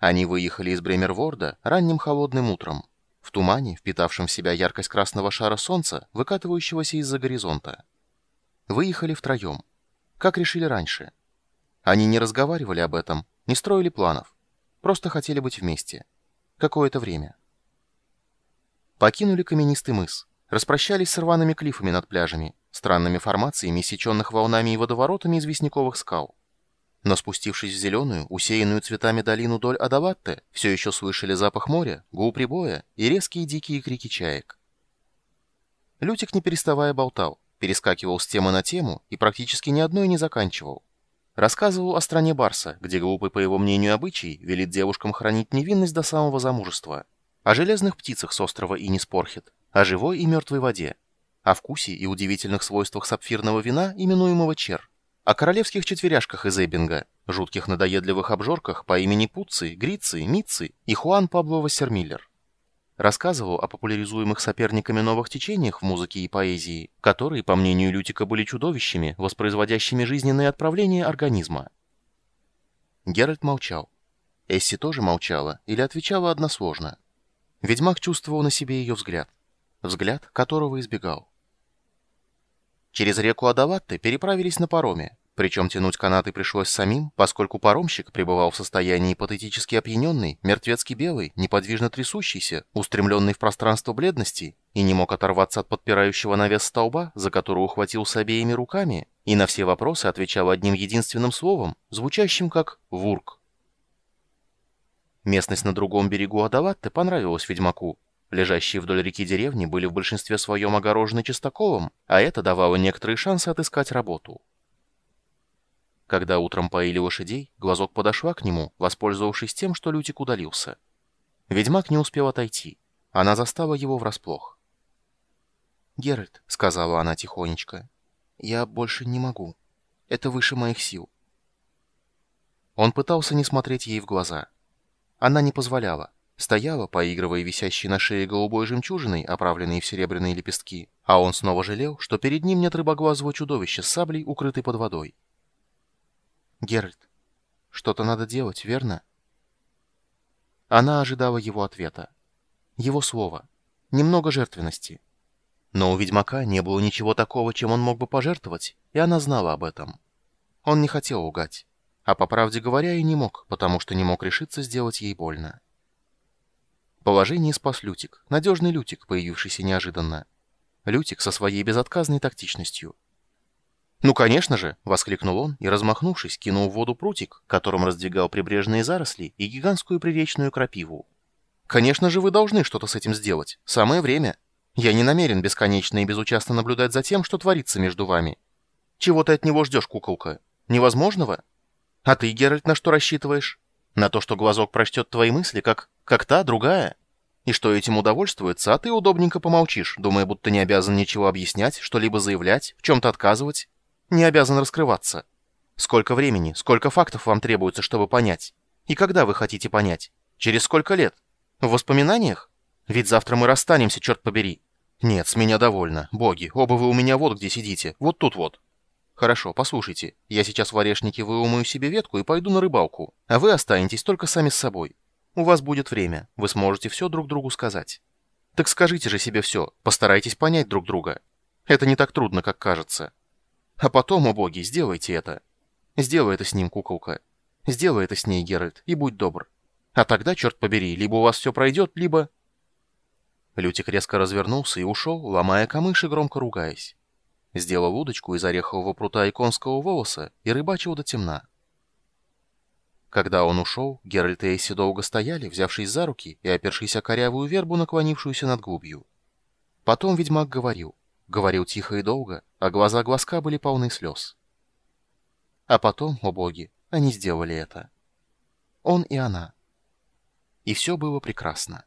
Они выехали из Бремерворда ранним холодным утром, в тумане, впитавшем в себя яркость красного шара солнца, выкатывающегося из-за горизонта. Выехали втроем, как решили раньше. Они не разговаривали об этом, не строили планов, просто хотели быть вместе. Какое-то время. Покинули каменистый мыс, распрощались с рваными клифами над пляжами, странными формациями, сеченных волнами и водоворотами известняковых скал. Но спустившись в зеленую, усеянную цветами долину доль Адаватте, все еще слышали запах моря, гул прибоя и резкие дикие крики чаек. Лютик, не переставая, болтал, перескакивал с темы на тему и практически ни одной не заканчивал. Рассказывал о стране Барса, где глупый, по его мнению, обычай велит девушкам хранить невинность до самого замужества, о железных птицах с острова Иниспорхет, о живой и мертвой воде, о вкусе и удивительных свойствах сапфирного вина, именуемого чер, о королевских четверяшках из Эббинга, жутких надоедливых обжорках по имени Пуцци, Грицци, Митци и Хуан Пабло Вассермиллер. Рассказывал о популяризуемых соперниками новых течениях в музыке и поэзии, которые, по мнению Лютика, были чудовищами, воспроизводящими жизненные отправления организма. Геральт молчал. Эсси тоже молчала или отвечала односложно. Ведьмак чувствовал на себе ее взгляд, взгляд которого избегал. Через реку Адаватты переправились на пароме, причем тянуть канаты пришлось самим, поскольку паромщик пребывал в состоянии патетически опьяненный, мертвецки белый, неподвижно трясущийся, устремленный в пространство бледности, и не мог оторваться от подпирающего навес столба, за который ухватился обеими руками, и на все вопросы отвечал одним единственным словом, звучащим как «вурк». Местность на другом берегу Адаватты понравилась ведьмаку, Лежащие вдоль реки деревни были в большинстве своем огорожены чистоколом, а это давало некоторые шансы отыскать работу. Когда утром поили лошадей, глазок подошла к нему, воспользовавшись тем, что Лютик удалился. Ведьмак не успел отойти. Она застала его врасплох. «Геральт», — сказала она тихонечко, — «я больше не могу. Это выше моих сил». Он пытался не смотреть ей в глаза. Она не позволяла. Стояла, поигрывая висящей на шее голубой жемчужиной, оправленной в серебряные лепестки, а он снова жалел, что перед ним нет рыбоглазого чудовища с саблей, укрытой под водой. «Геральт, что-то надо делать, верно?» Она ожидала его ответа. Его слова. Немного жертвенности. Но у ведьмака не было ничего такого, чем он мог бы пожертвовать, и она знала об этом. Он не хотел лгать. А по правде говоря и не мог, потому что не мог решиться сделать ей больно. Положение спас Лютик, надежный Лютик, появившийся неожиданно. Лютик со своей безотказной тактичностью. «Ну, конечно же!» — воскликнул он и, размахнувшись, кинул в воду прутик, которым раздвигал прибрежные заросли и гигантскую приречную крапиву. «Конечно же вы должны что-то с этим сделать. Самое время. Я не намерен бесконечно и безучастно наблюдать за тем, что творится между вами. Чего ты от него ждешь, куколка? Невозможного? А ты, Геральт, на что рассчитываешь? На то, что глазок прочтет твои мысли, как как та, другая. И что этим удовольствуется, а ты удобненько помолчишь, думая, будто не обязан ничего объяснять, что-либо заявлять, в чем-то отказывать. Не обязан раскрываться. Сколько времени, сколько фактов вам требуется, чтобы понять? И когда вы хотите понять? Через сколько лет? В воспоминаниях? Ведь завтра мы расстанемся, черт побери. Нет, с меня довольно. Боги, оба вы у меня вот где сидите, вот тут вот. Хорошо, послушайте, я сейчас в орешнике выумаю себе ветку и пойду на рыбалку, а вы останетесь только сами с собой. У вас будет время, вы сможете все друг другу сказать. Так скажите же себе все, постарайтесь понять друг друга. Это не так трудно, как кажется. А потом, о боги, сделайте это. Сделай это с ним, куколка. Сделай это с ней, Геральт, и будь добр. А тогда, черт побери, либо у вас все пройдет, либо... Лютик резко развернулся и ушел, ломая камыш и громко ругаясь. Сделал удочку из орехового прута и конского волоса и рыбачил до темна. Когда он ушел, Геральт и Эсси долго стояли, взявшись за руки и опершись о корявую вербу, наклонившуюся над глубью. Потом ведьмак говорил. Говорил тихо и долго, а глаза глазка были полны слез. А потом, о боги, они сделали это. Он и она. И все было прекрасно.